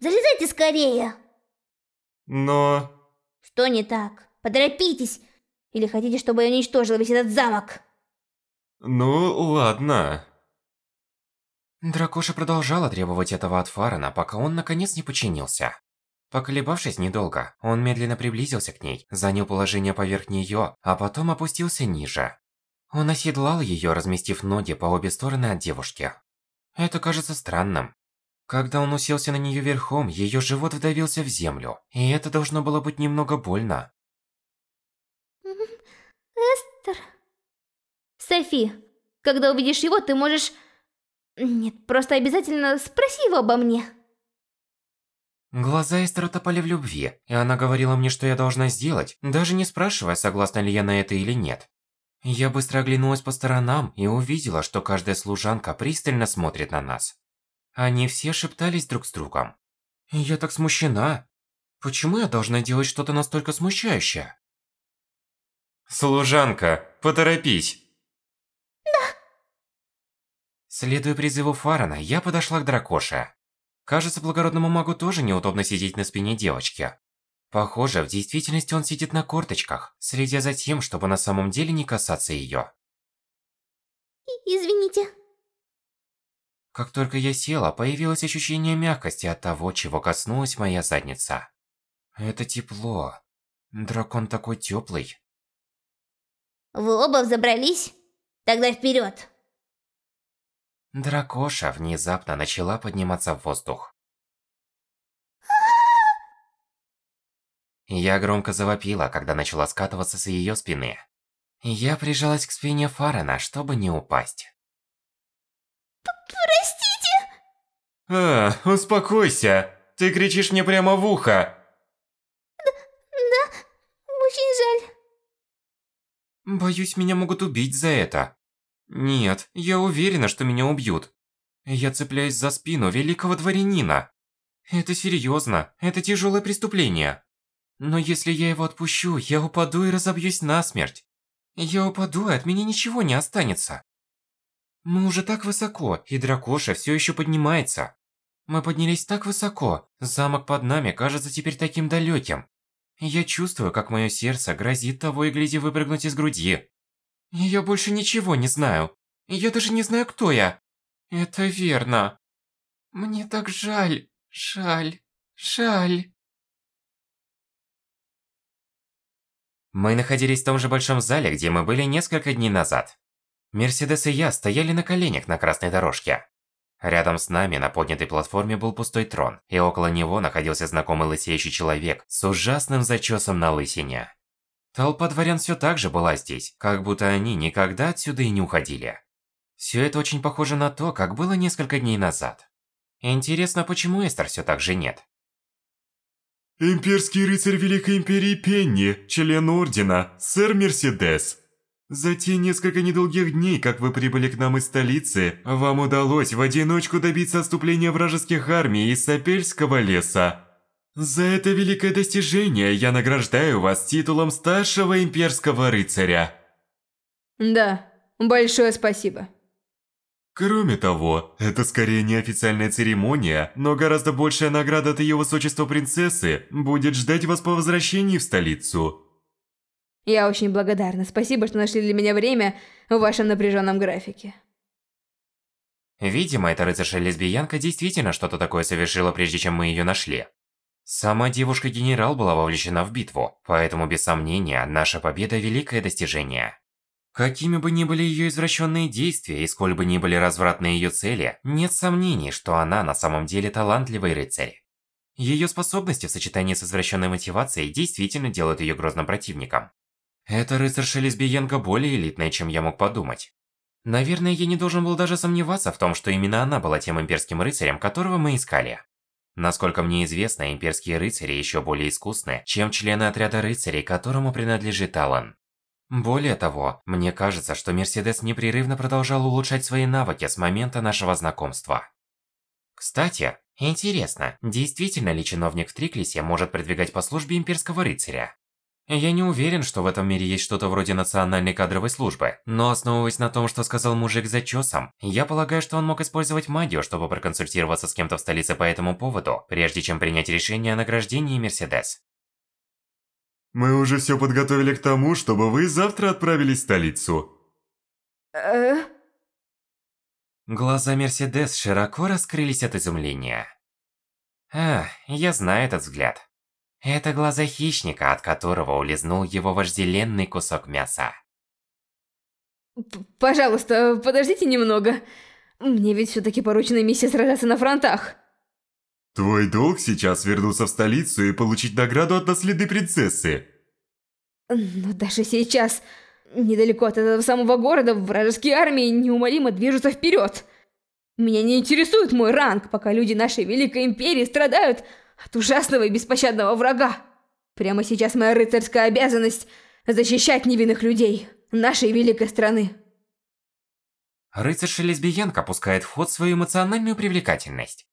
Залезайте скорее. Но... Что не так? Поторопитесь. Или хотите, чтобы я уничтожил весь этот замок? Ну, ладно. Дракоша продолжала требовать этого от Фарана, пока он наконец не подчинился. Поколебавшись недолго, он медленно приблизился к ней, занял положение поверх нее, а потом опустился ниже. Он оседлал ее, разместив ноги по обе стороны от девушки. Это кажется странным. Когда он уселся на нее верхом, ее живот вдавился в землю, и это должно было быть немного больно. Эстер... Софи, когда увидишь его, ты можешь... Нет, просто обязательно спроси его обо мне. Глаза Эстер утопали в любви, и она говорила мне, что я должна сделать, даже не спрашивая, согласна ли я на это или нет. Я быстро оглянулась по сторонам и увидела, что каждая служанка пристально смотрит на нас. Они все шептались друг с другом. Я так смущена. Почему я должна делать что-то настолько смущающее? Служанка, поторопись. Следуя призыву Фарана, я подошла к Дракоше. Кажется, благородному магу тоже неудобно сидеть на спине девочки. Похоже, в действительности он сидит на корточках, следя за тем, чтобы на самом деле не касаться ее. Извините. Как только я села, появилось ощущение мягкости от того, чего коснулась моя задница. Это тепло. Дракон такой теплый. Вы оба взобрались? Тогда вперед. Дракоша внезапно начала подниматься в воздух. Я громко завопила, когда начала скатываться с ее спины. Я прижалась к спине Фарена, чтобы не упасть. Простите! А, успокойся. Ты кричишь мне прямо в ухо. Да, очень жаль. Боюсь, меня могут убить за это. Нет, я уверена, что меня убьют. Я цепляюсь за спину великого дворянина. Это серьезно, это тяжелое преступление. Но если я его отпущу, я упаду и разобьюсь насмерть. Я упаду, и от меня ничего не останется. Мы уже так высоко, и дракоша все еще поднимается. Мы поднялись так высоко, замок под нами кажется теперь таким далеким. Я чувствую, как мое сердце грозит того и гляди выпрыгнуть из груди. Я больше ничего не знаю. Я даже не знаю, кто я. Это верно. Мне так жаль, жаль, жаль. Мы находились в том же большом зале, где мы были несколько дней назад. Мерседес и я стояли на коленях на красной дорожке. Рядом с нами на поднятой платформе был пустой трон, и около него находился знакомый лысеющий человек с ужасным зачесом на лысине. Толпа дворян все так же была здесь, как будто они никогда отсюда и не уходили. Все это очень похоже на то, как было несколько дней назад. Интересно, почему Эстер все так же нет? Имперский рыцарь Великой Империи Пенни, член Ордена, сэр Мерседес. За те несколько недолгих дней, как вы прибыли к нам из столицы, вам удалось в одиночку добиться отступления вражеских армий из Сапельского леса. За это великое достижение я награждаю вас титулом старшего имперского рыцаря. Да, большое спасибо. Кроме того, это скорее не официальная церемония, но гораздо большая награда от ее высочества принцессы будет ждать вас по возвращении в столицу. Я очень благодарна. Спасибо, что нашли для меня время в вашем напряженном графике. Видимо, эта рыцарша-лесбиянка действительно что-то такое совершила, прежде чем мы ее нашли. Сама девушка-генерал была вовлечена в битву, поэтому, без сомнения, наша победа – великое достижение. Какими бы ни были ее извращенные действия и сколь бы ни были развратные ее цели, нет сомнений, что она на самом деле талантливый рыцарь. Ее способности в сочетании с извращенной мотивацией действительно делают ее грозным противником. Эта рыцарша-лесбиянка более элитная, чем я мог подумать. Наверное, я не должен был даже сомневаться в том, что именно она была тем имперским рыцарем, которого мы искали. Насколько мне известно, имперские рыцари еще более искусны, чем члены отряда рыцарей, которому принадлежит Алан. Более того, мне кажется, что Мерседес непрерывно продолжал улучшать свои навыки с момента нашего знакомства. Кстати, интересно, действительно ли чиновник в Триклисе может продвигать по службе имперского рыцаря? Я не уверен, что в этом мире есть что-то вроде национальной кадровой службы, но основываясь на том, что сказал мужик за чесом, я полагаю, что он мог использовать магию, чтобы проконсультироваться с кем-то в столице по этому поводу, прежде чем принять решение о награждении Мерседес. Мы уже все подготовили к тому, чтобы вы завтра отправились в столицу. Э, Глаза Мерседес широко раскрылись от изумления. А, я знаю этот взгляд. Это глаза хищника, от которого улизнул его вожделенный кусок мяса. п- пожалуйста, подождите немного. Мне ведь все-таки поручена миссия сражаться на фронтах. Твой долг сейчас вернуться в столицу и получить награду от наследной принцессы. Но даже сейчас, недалеко от этого самого города, вражеские армии неумолимо движутся вперед. Меня не интересует мой ранг, пока люди нашей Великой Империи страдают от ужасного и беспощадного врага. Прямо сейчас моя рыцарская обязанность защищать невинных людей нашей великой страны. Рыцарша-лесбиянка пускает в ход свою эмоциональную привлекательность.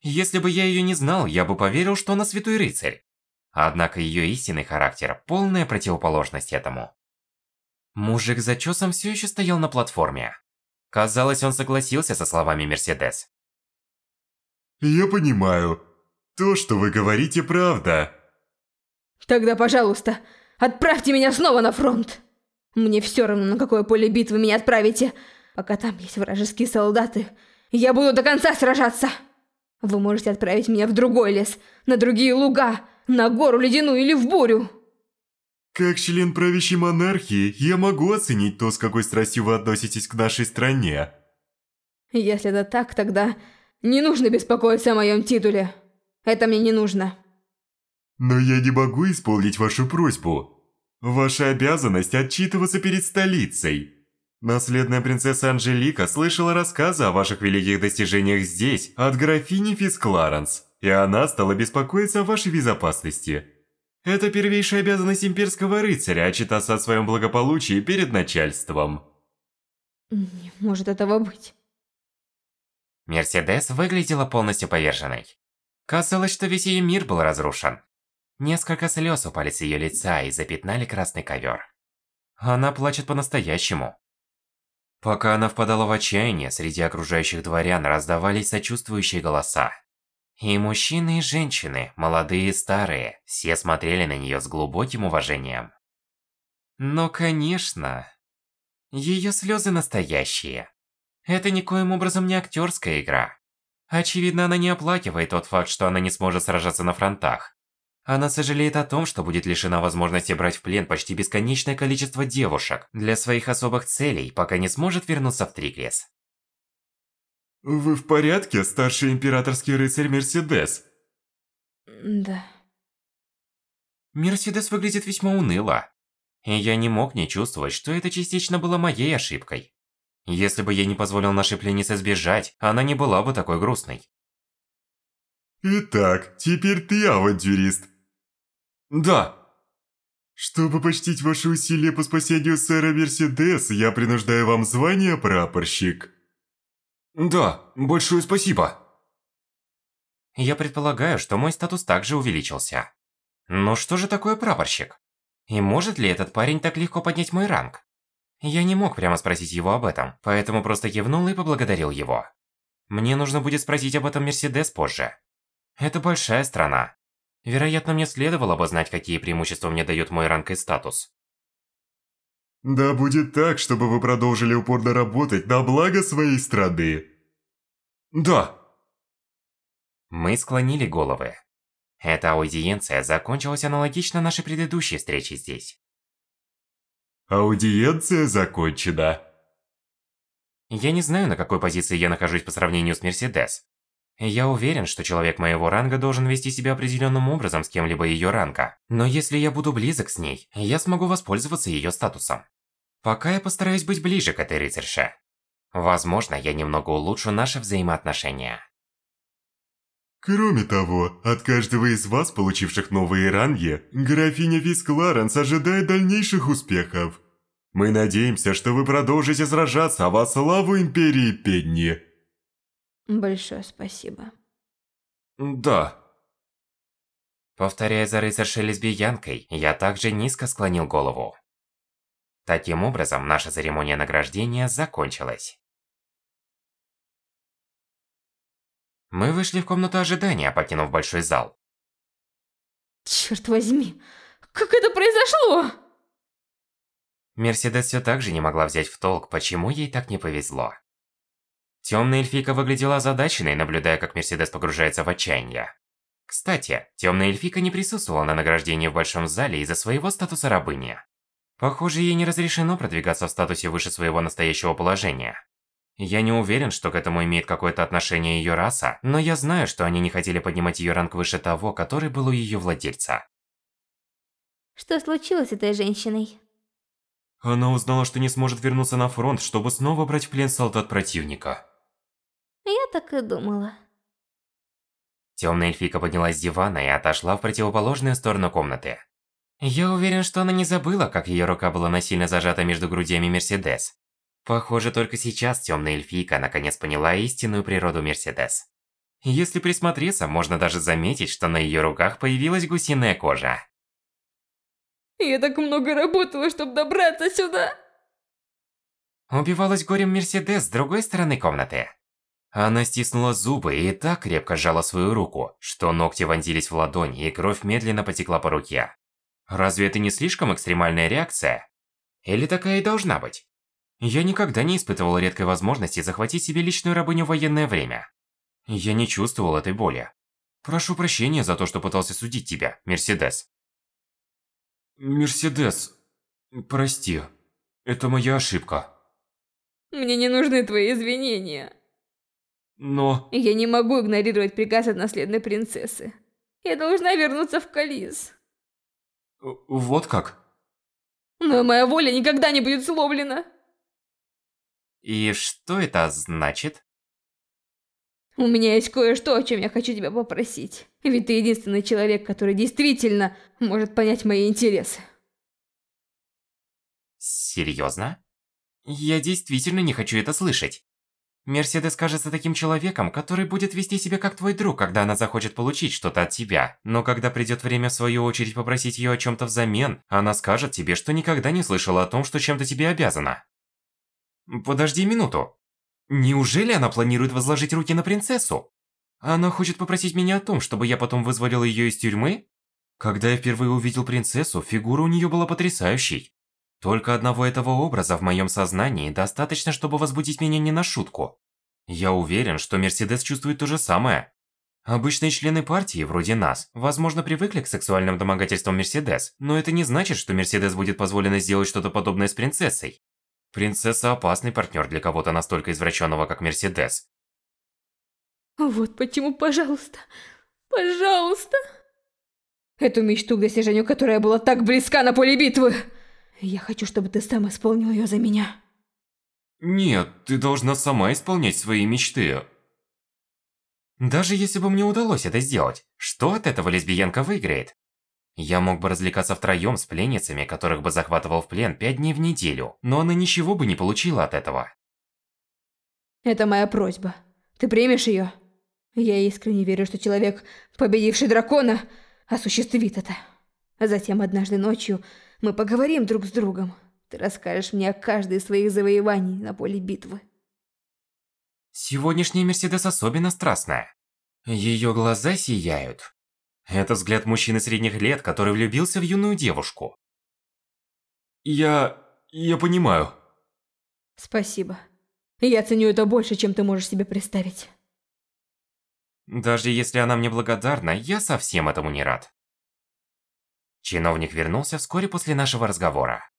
Если бы я ее не знал, я бы поверил, что она святой рыцарь. Однако ее истинный характер – полная противоположность этому. Мужик за чесом все еще стоял на платформе. Казалось, он согласился со словами Мерседес. Я понимаю. То, что вы говорите, правда. Тогда, пожалуйста, отправьте меня снова на фронт. Мне все равно, на какое поле битвы меня отправите. Пока там есть вражеские солдаты, я буду до конца сражаться. Вы можете отправить меня в другой лес, на другие луга, на гору ледяную или в бурю. Как член правящей монархии, я могу оценить то, с какой страстью вы относитесь к нашей стране. Если это так, тогда не нужно беспокоиться о моем титуле. Это мне не нужно. Но я не могу исполнить вашу просьбу. Ваша обязанность отчитываться перед столицей. Наследная принцесса Анжелика слышала рассказы о ваших великих достижениях здесь от графини Фискларенс, и она стала беспокоиться о вашей безопасности. Это первейшая обязанность имперского рыцаря отчитаться о своем благополучии перед начальством. Не может этого быть. Мерседес выглядела полностью поверженной. Казалось, что весь ее мир был разрушен. Несколько слез упали с ее лица и запятнали красный ковер. Она плачет по-настоящему. Пока она впадала в отчаяние, среди окружающих дворян раздавались сочувствующие голоса. И мужчины, и женщины, молодые и старые, все смотрели на нее с глубоким уважением. Но, конечно, ее слезы настоящие. Это никоим образом не актерская игра. Очевидно, она не оплакивает тот факт, что она не сможет сражаться на фронтах. Она сожалеет о том, что будет лишена возможности брать в плен почти бесконечное количество девушек для своих особых целей, пока не сможет вернуться в Триклес. Вы в порядке, старший императорский рыцарь Мерседес? Да. Мерседес выглядит весьма уныло. И я не мог не чувствовать, что это частично было моей ошибкой. Если бы я не позволил нашей пленнице сбежать, она не была бы такой грустной. Итак, теперь ты авантюрист. Да, Чтобы почтить ваши усилия по спасению сэра Мерседес, я принуждаю вам звание прапорщик. да, большое спасибо. Я предполагаю, что мой статус также увеличился. Но что же такое прапорщик? И может ли этот парень так легко поднять мой ранг? Я не мог прямо спросить его об этом, поэтому просто кивнул и поблагодарил его. Мне нужно будет спросить об этом Мерседес позже. Это большая страна. Вероятно, мне следовало бы знать, какие преимущества мне дает мой ранг и статус. Да будет так, чтобы вы продолжили упорно работать на благо своей страны. Да. Мы склонили головы. Эта аудиенция закончилась аналогично нашей предыдущей встрече здесь. Аудиенция закончена. Я не знаю, на какой позиции я нахожусь по сравнению с Мерседес. Я уверен, что человек моего ранга должен вести себя определенным образом с кем-либо ее ранга. Но если я буду близок с ней, я смогу воспользоваться ее статусом. Пока я постараюсь быть ближе к этой рыцарше. Возможно, я немного улучшу наши взаимоотношения. Кроме того, от каждого из вас, получивших новые ранги, графиня Фискларенс ожидает дальнейших успехов. Мы надеемся, что вы продолжите сражаться во славу Империи Пенни. Большое спасибо. Да. Повторяя за рыцаршей-лесбиянкой, я также низко склонил голову. Таким образом, наша церемония награждения закончилась. Мы вышли в комнату ожидания, покинув большой зал. Черт возьми, как это произошло? Мерседес все так же не могла взять в толк, почему ей так не повезло. Темная эльфика выглядела озадаченной, наблюдая, как Мерседес погружается в отчаяние. Кстати, темная эльфика не присутствовала на награждении в большом зале из-за своего статуса рабыни. Похоже, ей не разрешено продвигаться в статусе выше своего настоящего положения. Я не уверен, что к этому имеет какое-то отношение ее раса, но я знаю, что они не хотели поднимать ее ранг выше того, который был у ее владельца. Что случилось с этой женщиной? Она узнала, что не сможет вернуться на фронт, чтобы снова брать в плен солдат противника. Я так и думала. Темная эльфика поднялась с дивана и отошла в противоположную сторону комнаты. Я уверен, что она не забыла, как ее рука была насильно зажата между грудями Мерседес. Похоже, только сейчас темная эльфийка наконец поняла истинную природу Мерседес. Если присмотреться, можно даже заметить, что на ее руках появилась гусиная кожа. Я так много работала, чтобы добраться сюда. Убивалась горем Мерседес с другой стороны комнаты. Она стиснула зубы и так крепко сжала свою руку, что ногти вонзились в ладонь и кровь медленно потекла по руке. Разве это не слишком экстремальная реакция? Или такая и должна быть? Я никогда не испытывал редкой возможности захватить себе личную рабыню в военное время. Я не чувствовал этой боли. Прошу прощения за то, что пытался судить тебя, Мерседес. Мерседес, прости. Это моя ошибка. Мне не нужны твои извинения. Но... Я не могу игнорировать приказ от наследной принцессы. Я должна вернуться в Калис. Вот как? Но моя воля никогда не будет сломлена. И что это значит? У меня есть кое-что, о чем я хочу тебя попросить. Ведь ты единственный человек, который действительно может понять мои интересы. Серьезно? Я действительно не хочу это слышать. Мерседес кажется таким человеком, который будет вести себя как твой друг, когда она захочет получить что-то от тебя. Но когда придет время в свою очередь попросить ее о чем-то взамен, она скажет тебе, что никогда не слышала о том, что чем-то тебе обязана. Подожди минуту. Неужели она планирует возложить руки на принцессу? Она хочет попросить меня о том, чтобы я потом вызволил ее из тюрьмы? Когда я впервые увидел принцессу, фигура у нее была потрясающей. Только одного этого образа в моем сознании достаточно, чтобы возбудить меня не на шутку. Я уверен, что Мерседес чувствует то же самое. Обычные члены партии, вроде нас, возможно, привыкли к сексуальным домогательствам Мерседес, но это не значит, что Мерседес будет позволено сделать что-то подобное с принцессой. Принцесса опасный партнер для кого-то настолько извращенного, как Мерседес. Вот почему, пожалуйста, пожалуйста. Эту мечту к достижению, которая была так близка на поле битвы. Я хочу, чтобы ты сам исполнил ее за меня. Нет, ты должна сама исполнять свои мечты. Даже если бы мне удалось это сделать, что от этого лесбиянка выиграет? Я мог бы развлекаться втроем с пленницами, которых бы захватывал в плен пять дней в неделю, но она ничего бы не получила от этого. Это моя просьба. Ты примешь ее? Я искренне верю, что человек, победивший дракона, осуществит это. А затем однажды ночью мы поговорим друг с другом. Ты расскажешь мне о каждой из своих завоеваний на поле битвы. Сегодняшняя Мерседес особенно страстная. Ее глаза сияют. Это взгляд мужчины средних лет, который влюбился в юную девушку. Я... я понимаю. Спасибо. Я ценю это больше, чем ты можешь себе представить. Даже если она мне благодарна, я совсем этому не рад. Чиновник вернулся вскоре после нашего разговора.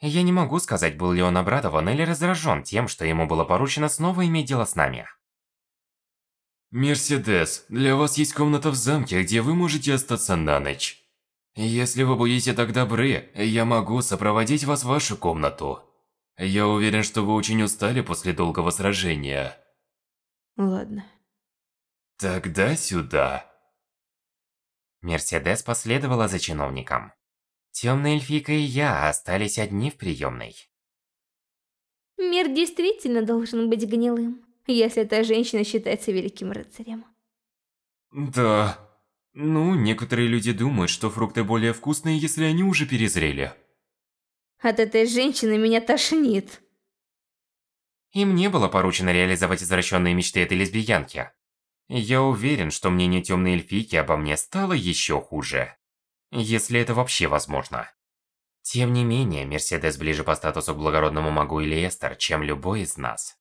Я не могу сказать, был ли он обрадован или раздражен тем, что ему было поручено снова иметь дело с нами. Мерседес, для вас есть комната в замке, где вы можете остаться на ночь. Если вы будете так добры, я могу сопроводить вас в вашу комнату. Я уверен, что вы очень устали после долгого сражения. Ладно. Тогда сюда. Мерседес последовала за чиновником. Темная эльфика и я остались одни в приемной. Мир действительно должен быть гнилым если эта женщина считается великим рыцарем. Да. Ну, некоторые люди думают, что фрукты более вкусные, если они уже перезрели. От этой женщины меня тошнит. И мне было поручено реализовать извращенные мечты этой лесбиянки. Я уверен, что мнение темной эльфийки обо мне стало еще хуже. Если это вообще возможно. Тем не менее, Мерседес ближе по статусу к благородному магу или Эстер, чем любой из нас.